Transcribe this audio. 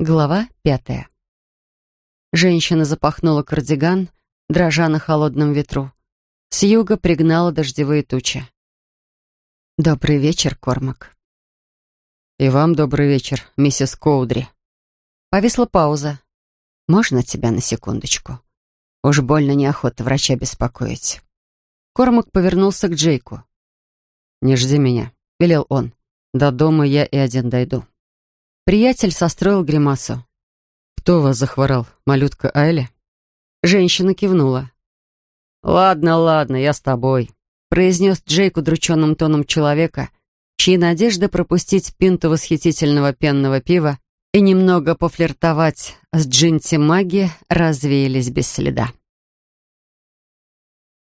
Глава пятая. Женщина запахнула кардиган, дрожа на холодном ветру. С юга пригнала дождевые тучи. «Добрый вечер, Кормак». «И вам добрый вечер, миссис Коудри». Повисла пауза. «Можно тебя на секундочку? Уж больно неохота врача беспокоить». Кормак повернулся к Джейку. «Не жди меня», — велел он. «До дома я и один дойду». Приятель состроил гримасу. «Кто вас захворал? Малютка Айли?» Женщина кивнула. «Ладно, ладно, я с тобой», — произнес Джейк удрученным тоном человека, чьи надежды пропустить пинту восхитительного пенного пива и немного пофлиртовать с Джинти Маги развеялись без следа.